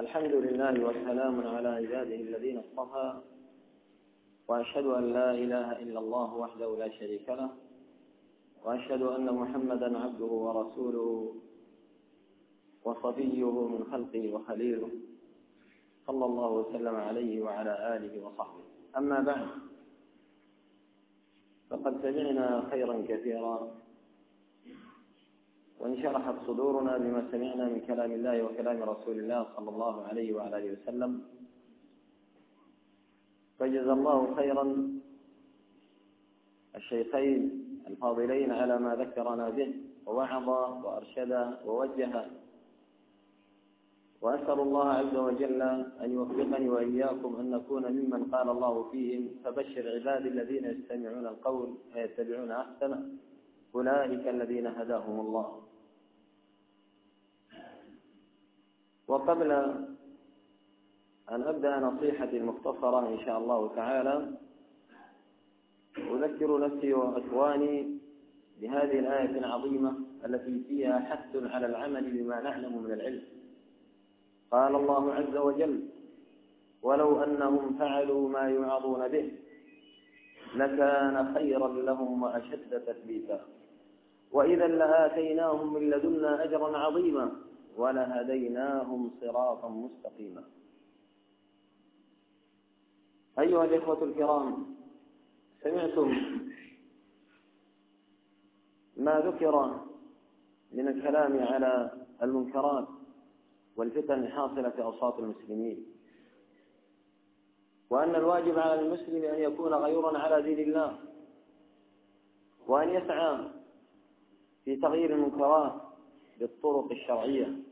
الحمد لله والسلام على عباده الذين اصطفى وأشهد أن لا إله إلا الله وحده لا شريك له وأشهد أن محمدا عبده ورسوله وصفيه من خلقه وخليله صلى الله وسلم عليه وعلى آله وصحبه. أما بعد فقد سمعنا خيرا كثيرا وانشرحت صدورنا بما سمعنا من كلام الله وكلام رسول الله صلى الله عليه وعلى آله وسلم. فجزى الله خيرا الشيخين الفاضلين على ما ذكرنا به ووعظ وأرشد ووجه. وأسأل الله عز وجل أن يوفقني وإياكم أن نكون ممن قال الله فيهم فبشر عبادي الذين يستمعون القول فيتبعون أحسنه. أولئك الذين هداهم الله. وقبل أن أبدأ نصيحتي المختصرة إن شاء الله تعالى أذكر نفسي وإخواني بهذه الآية العظيمة التي فيها حث على العمل بما نعلم من العلم. قال الله عز وجل ولو أنهم فعلوا ما يوعظون به لكان خيرا لهم وأشد تثبيتا. وإذا لآتيناهم من لدنا أجرا عظيما ولهديناهم صراطا مستقيما. أيها الإخوة الكرام سمعتم ما ذكر من الكلام على المنكرات والفتن الحاصلة في أوساط المسلمين وأن الواجب على المسلم أن يكون غيورا على دين الله وأن يسعى في تغيير المنكرات بالطرق الشرعية.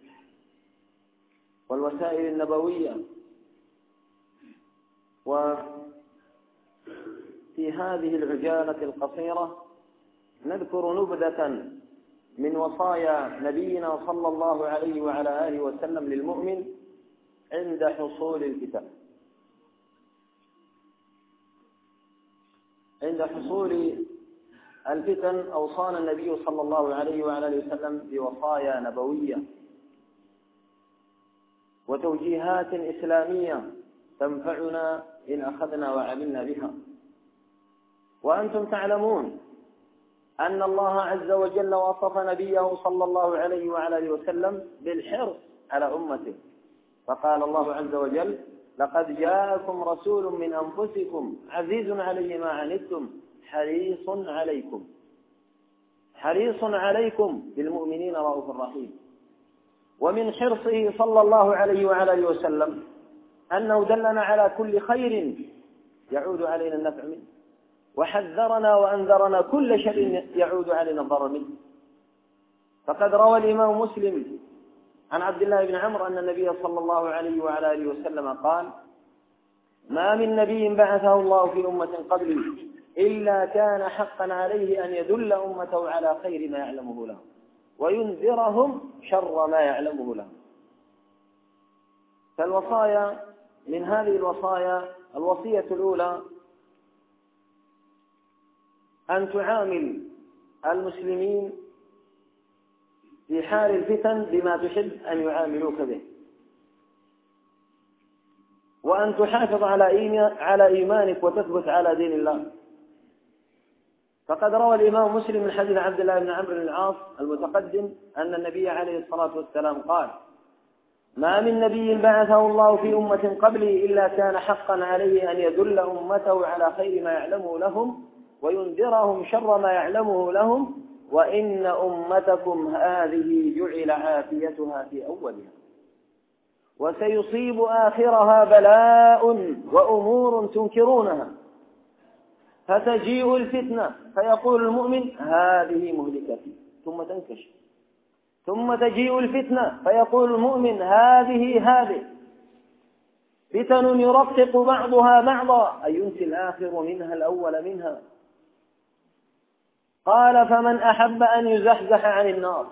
والوسائل النبوية. وفي هذه العجالة القصيرة نذكر نبذة من وصايا نبينا صلى الله عليه وعلى آله وسلم للمؤمن عند حصول الكتاب. عند حصول الفتن أوصانا النبي صلى الله عليه وعلى آله وسلم بوصايا نبوية. وتوجيهات إسلامية تنفعنا إن أخذنا وعملنا بها. وأنتم تعلمون أن الله عز وجل وصف نبيه صلى الله عليه وعلى آله وسلم بالحرص على أمته. فقال الله عز وجل لقد جاءكم رسول من أنفسكم عزيز عليه ما عنتم حريص عليكم. حريص عليكم بالمؤمنين رؤوف رحيم. ومن حرصه صلى الله عليه وعلى آله وسلم أنه دلنا على كل خير يعود علينا النفع منه. وحذرنا وأنذرنا كل شر يعود علينا الضرر منه. فقد روى الإمام مسلم عن عبد الله بن عمرو أن النبي صلى الله عليه وعلى آله وسلم قال ما من نبي بعثه الله في أمة قبلي إلا كان حقا عليه أن يدل أمته على خير ما يعلمه لهم وينذرهم شر ما يعلمه لهم. فالوصايا من هذه الوصايا الوصية الأولى أن تعامل المسلمين في حال الفتن بما تحب أن يعاملوك به. وأن تحافظ على إيمانك وتثبت على دين الله. فقد روى الإمام مسلم من حديث عبد الله بن عمرو بن العاص المتقدم أن النبي عليه الصلاة والسلام قال ما من نبي بعثه الله في أمة قبلي إلا كان حقا عليه أن يدل أمته على خير ما يعلمه لهم وينذرهم شر ما يعلمه لهم وإن أمتكم هذه جعل عافيتها في أولها. وسيصيب آخرها بلاء وأمور تنكرونها. فتجيء الفتنة. فيقول المؤمن هذه مهلكتي. ثم تنكشف ثم تجيء الفتنة. فيقول المؤمن هذه هذه. فتن يرقق بعضها بعضا. أي ينسي الآخر منها الأول منها؟ قال فمن أحب أن يزحزح عن النار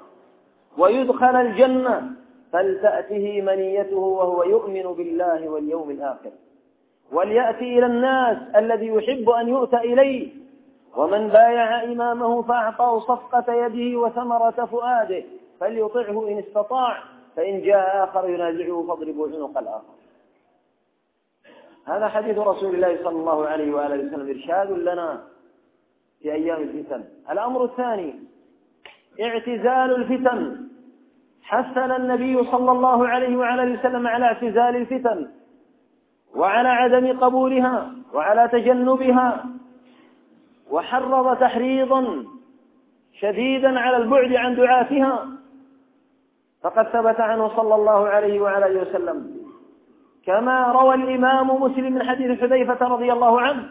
ويدخل الجنة فلتأته منيته وهو يؤمن بالله واليوم الآخر. وليأتي إلى الناس الذي يحب أن يؤتى إليه. ومن بايع إمامه فأعطاه صفقة يده وثمرة فؤاده فليطعه إن استطاع فإن جاء آخر ينازعه فاضربوا عنق الآخر. هذا حديث رسول الله صلى الله عليه وآله وسلم إرشاد لنا في أيام الفتن. الأمر الثاني اعتزال الفتن. حثن النبي صلى الله عليه وعلى وسلم على اعتزال الفتن. وعلى عدم قبولها وعلى تجنبها وحرض تحريضا شديدا على البعد عن دعاتها فقد ثبت عنه صلى الله عليه وعلى وسلم. كما روى الإمام مسلم من حديث حذيفة رضي الله عنه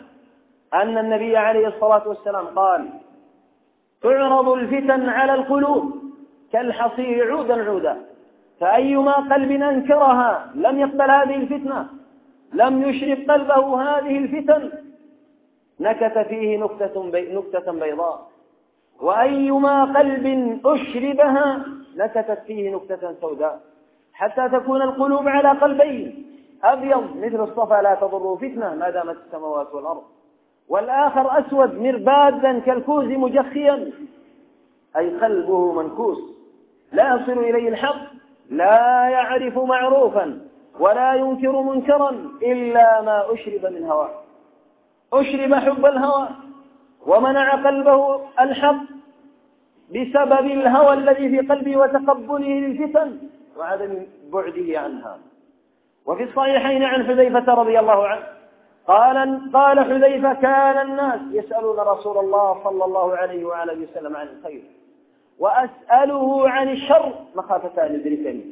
أن النبي عليه الصلاة والسلام قال تعرض الفتن على القلوب كالحصير عودا عودا فأيما قلب أنكرها لم يقبل هذه الفتنة لم يشرب قلبه هذه الفتن. نكت فيه نكتة, بي نكتة بيضاء. وأيما قلب أشربها نكتت فيه نكتة سوداء. حتى تكون القلوب على قلبين. أبيض مثل الصفا لا تضر فتنة. ما دامت السماوات والأرض. والآخر أسود مربادا كالكوز مجخيا. أي قلبه منكوس. لا يصل إليه الحق. لا يعرف معروفا. ولا ينكر منكرا إلا ما أشرب من هواه. أشرب حب الهوى ومنع قلبه الحق بسبب الهوى الذي في قلبه وتقبله للفتن وعدم بعده عنها. وفي الصحيحين عن حذيفة رضي الله عنه قال قال حذيفة كان الناس يسألون رسول الله صلى الله عليه وعلى وسلم عن الخير وأسأله عن الشر مخافة أن يدركني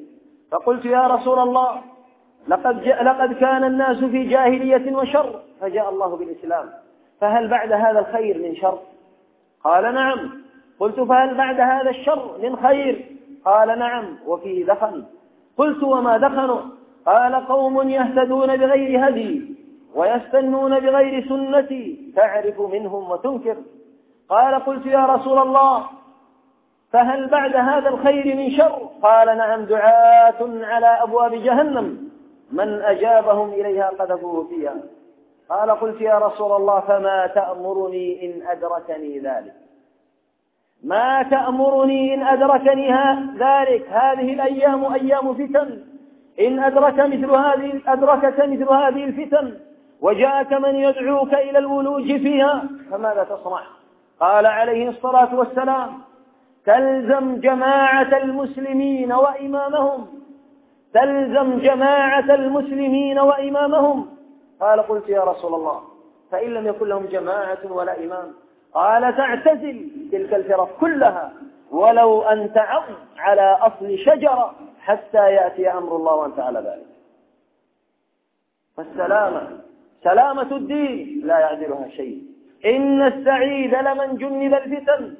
فقلت يا رسول الله لقد, لقد كان الناس في جاهلية وشر فجاء الله بالإسلام. فهل بعد هذا الخير من شر؟ قال نعم. قلت فهل بعد هذا الشر من خير؟ قال نعم وفيه دخن. قلت وما دخنوا قال قوم يهتدون بغير هدي ويستنون بغير سنتي تعرف منهم وتنكر. قال قلت يا رسول الله فهل بعد هذا الخير من شر؟ قال نعم دعاة على أبواب جهنم. من أجابهم إليها قذفوه فيها قال قلت يا رسول الله فما تأمرني إن أدركني ذلك؟ ما تأمرني إن أدركني ذلك؟ هذه الأيام أيام فتن. إن أدرك مثل هذه أدركك مثل هذه الفتن وجاءك من يدعوك إلى الولوج فيها. فماذا تصنع؟ قال عليه الصلاة والسلام تلزم جماعة المسلمين وإمامهم تلزم جماعة المسلمين وإمامهم. قال قلت يا رسول الله فإن لم يكن لهم جماعة ولا إمام قال تعتزل تلك الفرق كلها ولو أن تعض على أصل شجرة حتى يأتي أمر الله وأنت على ذلك. فالسلامة سلامة الدين لا يعدلها شيء. إن السعيد لمن جنب الفتن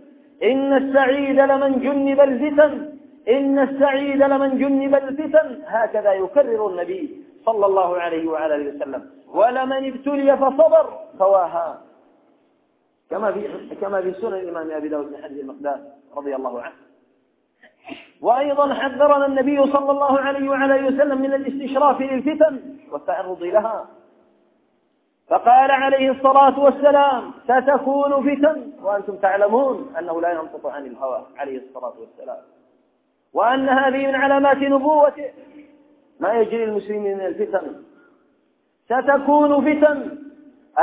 إن السعيد لمن جنب الفتن. إن السعيد لمن جنب الفتن هكذا يكرر النبي صلى الله عليه وعلى آله وسلم. ولمن ابتلي فصبر فواها. كما في كما في سنن الإمام أبي داود بن حديث المقداد رضي الله عنه. وأيضا حذرنا النبي صلى الله عليه وعلى آله وسلم من الاستشراف للفتن والتعرض لها. فقال عليه الصلاة والسلام ستكون فتن؟ وأنتم تعلمون أنه لا ينطق عن الهوى عليه الصلاة والسلام. وأن هذه من علامات نبوته ما يجري المسلمين من الفتن. ستكون فتن.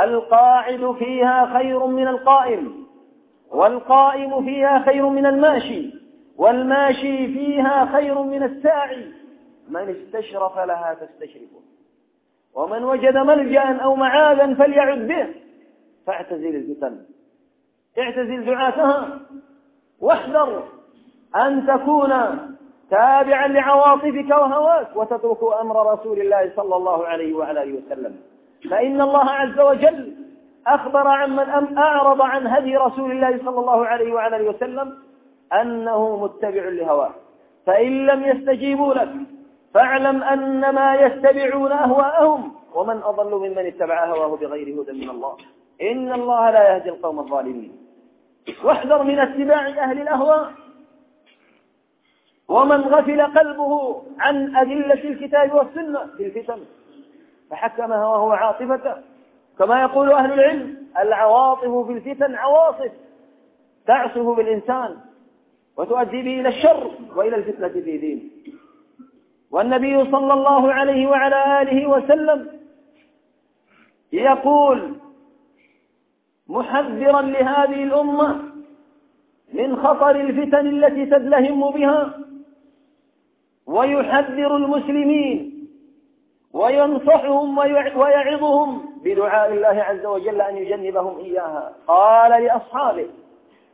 القاعد فيها خير من القائم. والقائم فيها خير من الماشي. والماشي فيها خير من الساعي. من استشرف لها تستشرفه ومن وجد ملجأ أو معاذا فليعد به. فاعتزل الفتن. اعتزل دعاتها. واحذر. أن تكون تابعا لعواطفك وهواك وتترك أمر رسول الله صلى الله عليه وعلى آله وسلم. فإن الله عز وجل أخبر عن من أعرض عن هدي رسول الله صلى الله عليه وعلى آله وسلم أنه متبع لهواه. فإن لم يستجيبوا لك فاعلم أنما يتبعون أهواءهم ومن أضل ممن اتبع هواه بغير هدى من الله. إن الله لا يهدي القوم الظالمين. واحذر من اتباع أهل الأهواء. ومن غفل قلبه عن أدلة الكتاب والسنة في الفتن فحكم هواه عاطفته كما يقول أهل العلم العواطف في الفتن عواصف تعصف بالإنسان وتؤدي به إلى الشر وإلى الفتنة في دينه. والنبي صلى الله عليه وعلى آله وسلم يقول محذرا لهذه الأمة من خطر الفتن التي تدلهم بها ويحذر المسلمين وينصحهم ويعظهم بدعاء الله عز وجل أن يجنبهم إياها. قال لأصحابه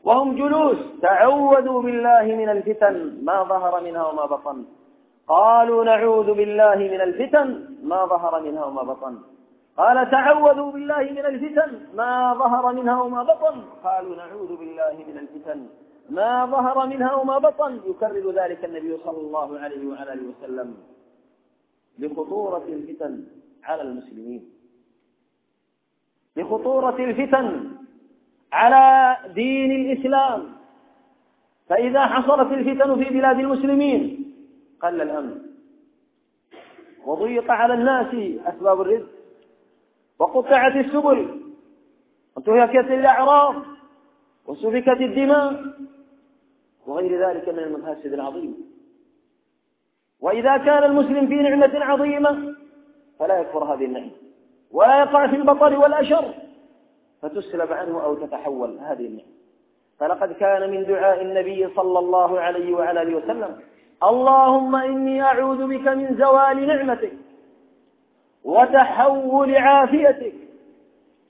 وهم جلوس تعوذوا بالله من الفتن ما ظهر منها وما بطن. قالوا نعوذ بالله من الفتن ما ظهر منها وما بطن. قال تعوذوا بالله من الفتن ما ظهر منها وما بطن. قالوا نعوذ بالله من الفتن. ما ظهر منها وما بطن. يكرر ذلك النبي صلى الله عليه وعلى آله وسلم لخطورة الفتن على المسلمين. لخطورة الفتن على دين الإسلام. فإذا حصلت الفتن في بلاد المسلمين قل الأمن. وضيق على الناس أسباب الرزق. وقطعت السبل. وانتهكت الأعراض. وسفكت الدماء. وغير ذلك من المفاسد العظيمة. وإذا كان المسلم في نعمة عظيمة فلا يكفر هذه النعمة ولا يقع في البطر والأشر فتسلب عنه أو تتحول هذه النعمة فلقد كان من دعاء النبي صلى الله عليه وعلى آله وسلم اللهم إني أعوذ بك من زوال نعمتك وتحول عافيتك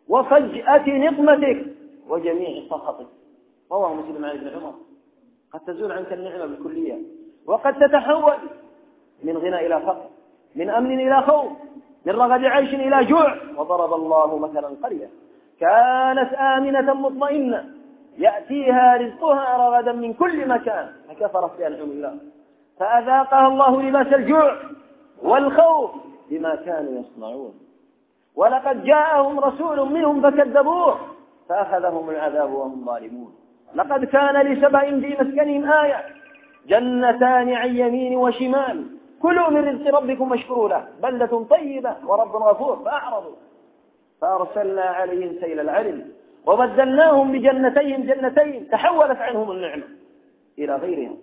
وفجأة نقمتك وجميع سخطك. رواه مسلم عن ابن عمر. قد تزول عنك النعمة بالكلية. وقد تتحول من غنى إلى فقر من أمن إلى خوف من رغد عيش إلى جوع. وضرب الله مثلا قرية. كانت آمنة مطمئنة. يأتيها رزقها رغدا من كل مكان. فكفرت بأنعم الله. فأذاقها الله لباس الجوع والخوف بما كانوا يصنعون. ولقد جاءهم رسول منهم فكذبوه. فأخذهم العذاب وهم ظالمون. لقد كان لسبأ في مسكنهم آية جنتان عن يمين وشمال. كلوا من رزق ربكم واشكروا له. بلدة طيبة ورب غفور. فأعرضوا. فأرسلنا عليهم سيل العلم. وبدلناهم بجنتين جنتين. تحولت عنهم النعمة إلى غيرهم.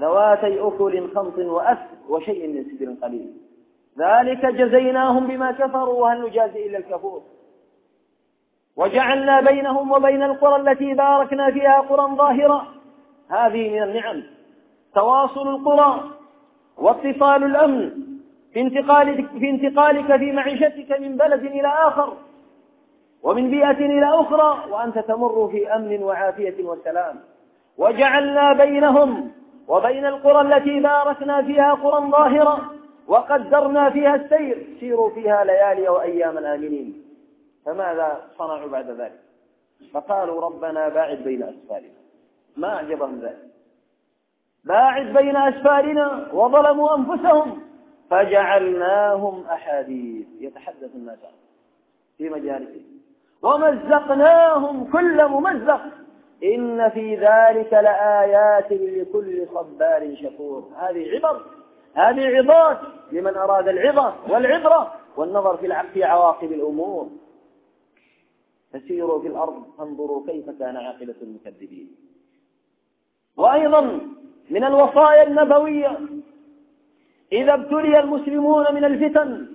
ذواتي أكل خمط وأثر وشيء من سدر قليل. ذلك جزيناهم بما كفروا. وهل نجازي إلا الكفور؟ وجعلنا بينهم وبين القرى التي باركنا فيها قرى ظاهرة. هذه من النعم. تواصل القرى واتصال الأمن في انتقالك في انتقالك في معيشتك من بلد إلى آخر ومن بيئة إلى أخرى وأنت تمر في أمن وعافية وسلام. وجعلنا بينهم وبين القرى التي باركنا فيها قرى ظاهرة وقدرنا فيها السير. سيروا فيها ليالي وأياما آمنين. فماذا صنعوا بعد ذلك؟ فقالوا ربنا باعد بين أسفارنا. ما أعجبهم ذلك. باعد بين أسفارنا وظلموا أنفسهم فجعلناهم أحاديث. يتحدث الناس في مجالسهم ومزقناهم كل ممزق. إن في ذلك لآيات لكل صبار شكور. هذه عبر. هذه عظات لمن أراد العظة والعبرة والنظر في عواقب الأمور. فسيروا في الأرض فانظروا كيف كان عاقبة المكذبين. وأيضا من الوصايا النبوية إذا ابتلي المسلمون من الفتن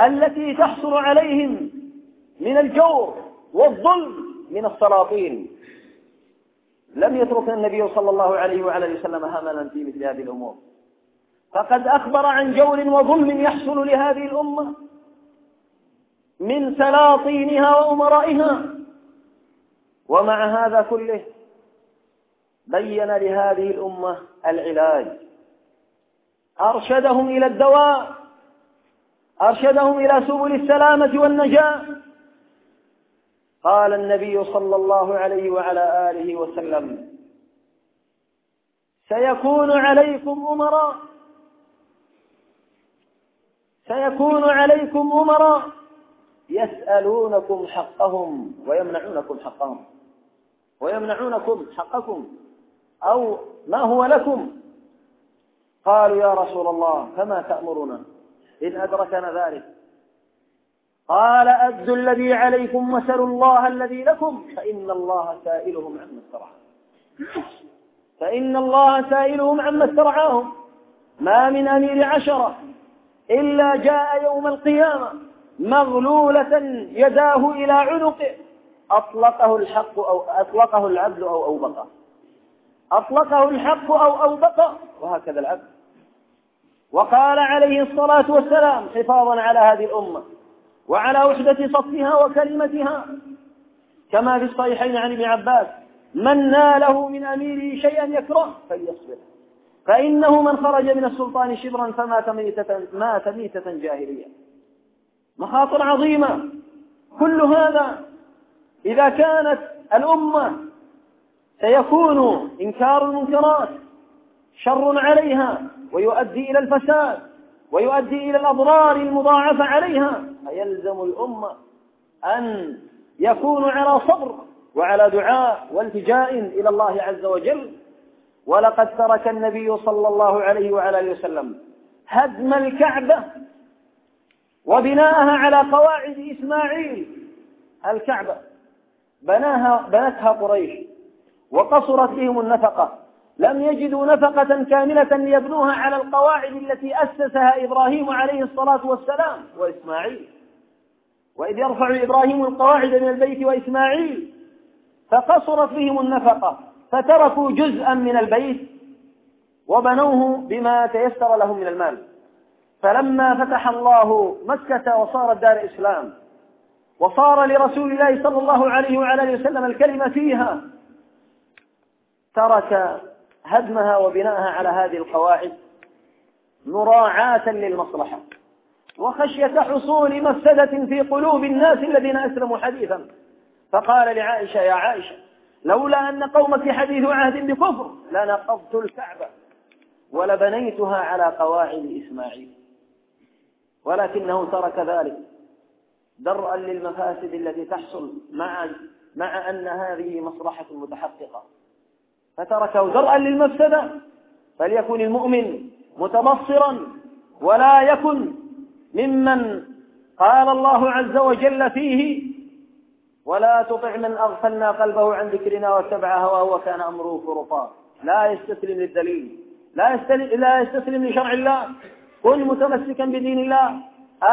التي تحصل عليهم من الجور والظلم من السلاطين. لم يترك النبي صلى الله عليه وعلى وسلم هملا في مثل هذه الأمور. فقد أخبر عن جور وظلم يحصل لهذه الأمة. من سلاطينها وأمرائها. ومع هذا كله بين لهذه الأمة العلاج. أرشدهم إلى الدواء. أرشدهم إلى سبل السلامة والنجاة. قال النبي صلى الله عليه وعلى آله وسلم سيكون عليكم أمراء. سيكون عليكم أمراء. يسألونكم حقهم ويمنعونكم حقهم. ويمنعونكم حقكم. أو ما هو لكم؟ قالوا يا رسول الله فما تأمرنا؟ إن أدركنا ذلك. قال أدوا الذي عليكم وسلوا الله الذي لكم فإن الله سائلهم عما استرعاهم. فإن الله سائلهم عما استرعاهم. ما من أمير عشرة إلا جاء يوم القيامة. مغلولة يداه إلى عنقه. أطلقه الحق أو أطلقه العبد أو أوبقه. أطلقه الحق أو أوبقه. وهكذا العبد وقال عليه الصلاة والسلام حفاظا على هذه الأمة وعلى وحدة صفها وكلمتها. كما في الصحيحين عن ابن عباس من ناله من أميره شيئا يكره فليصبر. فإنه من خرج من السلطان شبرا فمات ميتة, مات ميتة جاهلية. مخاطر عظيمة. كل هذا إذا كانت الأمة سيكون إنكار المنكرات شر عليها ويؤدي إلى الفساد ويؤدي إلى الأضرار المضاعفة عليها فيلزم الأمة أن يكونوا على صبر وعلى دعاء والتجاء إلى الله عز وجل. ولقد ترك النبي صلى الله عليه وعلى آله وسلم هدم الكعبة وبناءها على قواعد إسماعيل الكعبة. بناها بنتها قريش وقصرت بهم النفقة. لم يجدوا نفقة كاملة ليبنوها على القواعد التي أسسها إبراهيم عليه الصلاة والسلام وإسماعيل. وإذ يرفع إبراهيم القواعد من البيت وإسماعيل فقصرت بهم النفقة فتركوا جزءا من البيت وبنوه بما تيسر لهم من المال. فلما فتح الله مكة وصارت دار إسلام وصار لرسول الله صلى الله عليه وعلى آله وسلم الكلمة فيها ترك هدمها وبناءها على هذه القواعد مراعاة للمصلحة وخشية حصول مفسدة في قلوب الناس الذين أسلموا حديثا. فقال لعائشة يا عائشة لولا أن قومك حديث عهد بكفر لنقضت الكعبة ولبنيتها على قواعد إسماعيل. ولكنه ترك ذلك. درءا للمفاسد التي تحصل مع مع أن هذه مصلحة متحققة. فتركه درءا للمفسدة. فليكن المؤمن متبصرا ولا يكن ممن قال الله عز وجل فيه ولا تطع من أغفلنا قلبه عن ذكرنا واتبع هواه وكان أمره فرطا. لا يستسلم للدليل لا يستسلم, لا يستسلم لشرع الله. كن متمسكا بدين الله.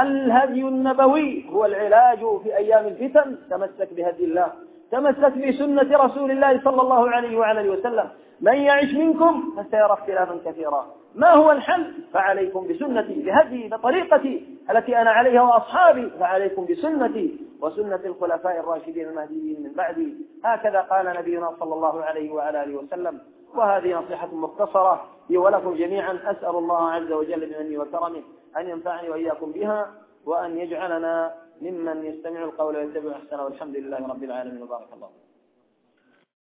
الهدي النبوي هو العلاج في أيام الفتن. تمسك بهدي الله. تمسك بسنة رسول الله صلى الله عليه وعلى وسلم. من يعش منكم فسيرى اختلافا كثيرا. ما هو الحل؟ فعليكم بسنتي بهدي بطريقتي التي أنا عليها وأصحابي فعليكم بسنتي وسنة الخلفاء الراشدين المهديين من بعدي. هكذا قال نبينا صلى الله عليه وعلى وسلم. وهذه نصيحة مختصرة لي ولكم جميعا. أسأل الله عز وجل بمنه وكرمه أن ينفعني وإياكم بها وأن يجعلنا ممن يستمع القول ويتبع أحسنه. والحمد لله رب العالمين. وبارك الله